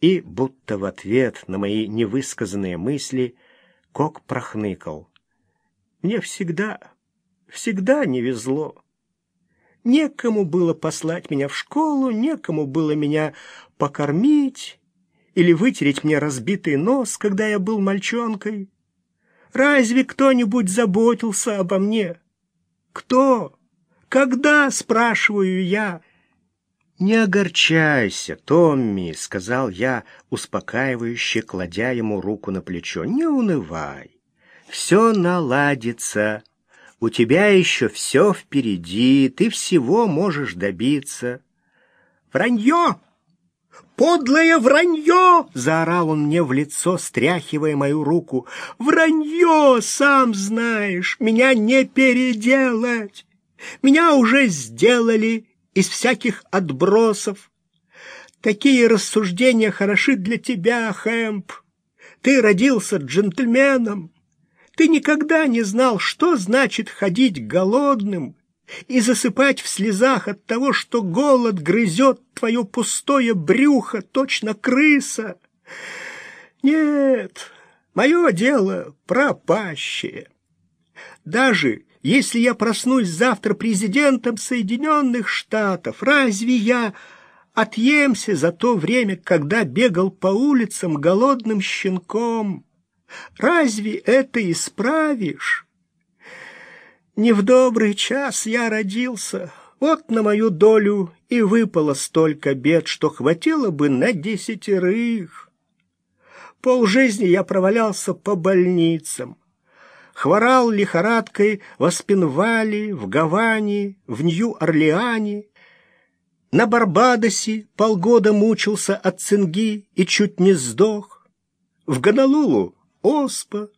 И, будто в ответ на мои невысказанные мысли, Кок прохныкал. Мне всегда, всегда не везло. Некому было послать меня в школу, некому было меня покормить или вытереть мне разбитый нос, когда я был мальчонкой. Разве кто-нибудь заботился обо мне? Кто? Когда, спрашиваю я? «Не огорчайся, Томми», — сказал я, успокаивающе, кладя ему руку на плечо. «Не унывай. Все наладится. У тебя еще все впереди, ты всего можешь добиться». «Вранье! Подлое вранье!» — заорал он мне в лицо, стряхивая мою руку. «Вранье, сам знаешь, меня не переделать. Меня уже сделали» из всяких отбросов. Такие рассуждения хороши для тебя, Хэмп. Ты родился джентльменом. Ты никогда не знал, что значит ходить голодным и засыпать в слезах от того, что голод грызет твое пустое брюхо, точно крыса. Нет, мое дело пропащее. Даже если я проснусь завтра президентом Соединенных Штатов, разве я отъемся за то время, когда бегал по улицам голодным щенком? Разве это исправишь? Не в добрый час я родился. Вот на мою долю и выпало столько бед, что хватило бы на десятерых. Полжизни я провалялся по больницам хворал лихорадкой в Аспенвале, в Гаване, в Нью-Орлеане. На Барбадосе полгода мучился от цинги и чуть не сдох. В Гонолулу — оспа,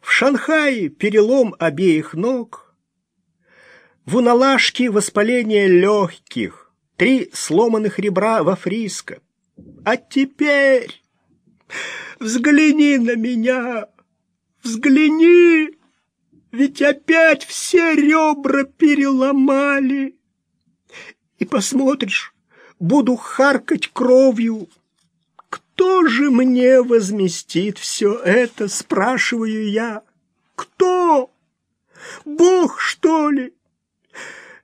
в Шанхае перелом обеих ног. В Уналашке воспаление легких, три сломанных ребра во Фриско. А теперь взгляни на меня, Взгляни, ведь опять все ребра переломали. И посмотришь, буду харкать кровью. Кто же мне возместит все это, спрашиваю я? Кто? Бог, что ли?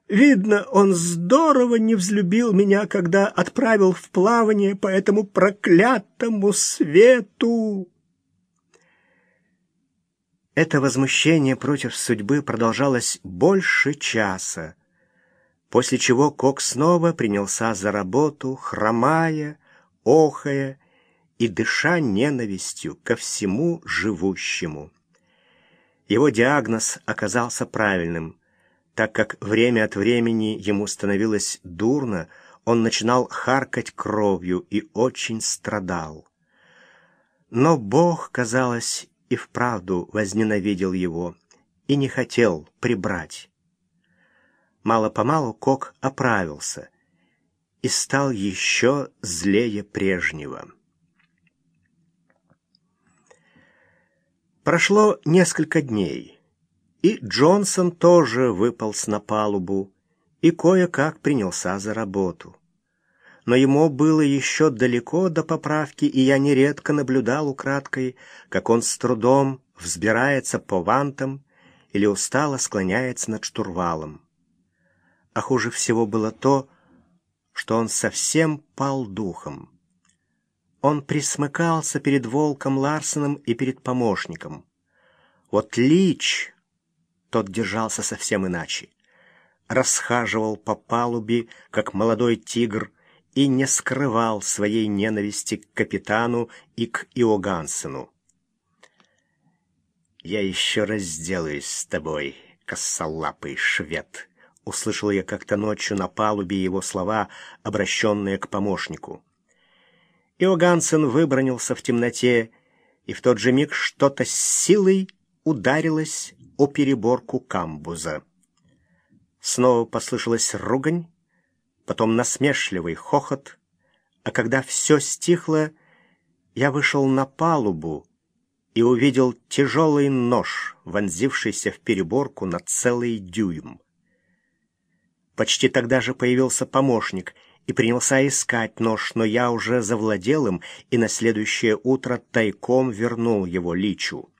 Видно, он здорово не взлюбил меня, когда отправил в плавание по этому проклятому свету. Это возмущение против судьбы продолжалось больше часа, после чего Кок снова принялся за работу, хромая, охая и дыша ненавистью ко всему живущему. Его диагноз оказался правильным, так как время от времени ему становилось дурно, он начинал харкать кровью и очень страдал. Но Бог, казалось, и вправду возненавидел его и не хотел прибрать. Мало-помалу Кок оправился и стал еще злее прежнего. Прошло несколько дней, и Джонсон тоже выполз на палубу и кое-как принялся за работу но ему было еще далеко до поправки, и я нередко наблюдал украдкой, как он с трудом взбирается по вантам или устало склоняется над штурвалом. А хуже всего было то, что он совсем пал духом. Он присмыкался перед Волком Ларсеном и перед помощником. Вот Лич, тот держался совсем иначе. Расхаживал по палубе, как молодой тигр, и не скрывал своей ненависти к капитану и к Иогансену. «Я еще разделаюсь с тобой, косолапый швед», — услышал я как-то ночью на палубе его слова, обращенные к помощнику. Иогансен выбронился в темноте, и в тот же миг что-то с силой ударилось о переборку камбуза. Снова послышалась ругань, потом насмешливый хохот, а когда все стихло, я вышел на палубу и увидел тяжелый нож, вонзившийся в переборку на целый дюйм. Почти тогда же появился помощник и принялся искать нож, но я уже завладел им и на следующее утро тайком вернул его Личу.